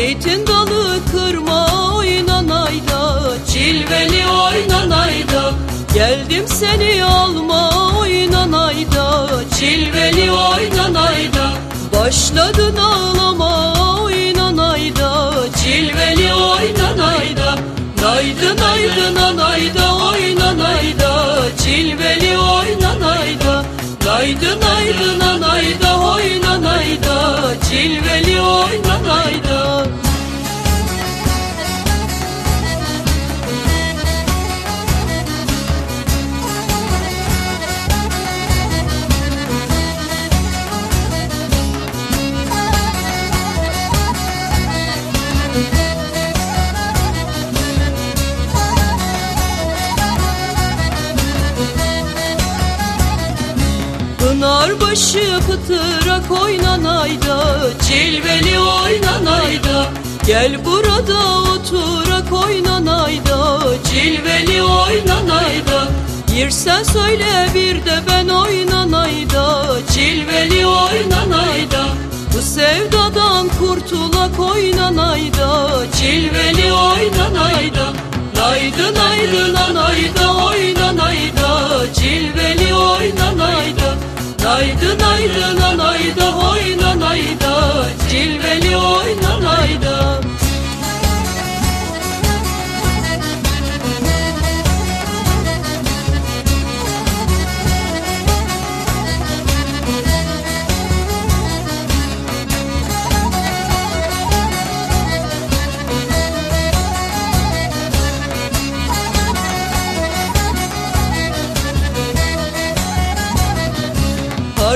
Zeytin dalı kırma oynanayda Cilveli oynanayda. Geldim seni alma oynanayda Cilveli oynanayda. Başladın ağlama oynanayda Cilveli oynanayda. Naydı naydı nanayda oynanayda Cilveli oynanayda. Naydı naydı Pınarbaşı pıtırak oynanayda Cilveli oynanayda Gel burada oturak oynanayda Cilveli oynanayda Girsen söyle bir de ben oynanayda Cilveli oynanayda Bu sevdadan kurtulak oynanayda Cilveli oynanayda Naydı naydı nanayda oynanayda Naydı naydı nanayda oynanayda Cilveli oynanayda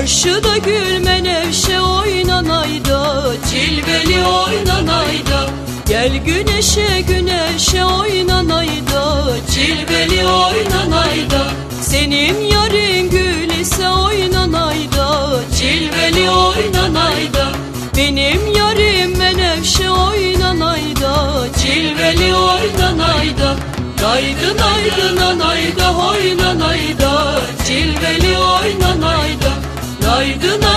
Karşıda gül menevşe oynanayda Cilveli oynanayda Gel güneşe güneşe oynanayda Cilveli oynanayda Senin yarın gül ise oynanayda Cilveli oynanayda Benim yarım menevşe oynanayda Cilveli oynanayda Naydı naydı nanayda oynanayda Cilveli oynanayda Nanayda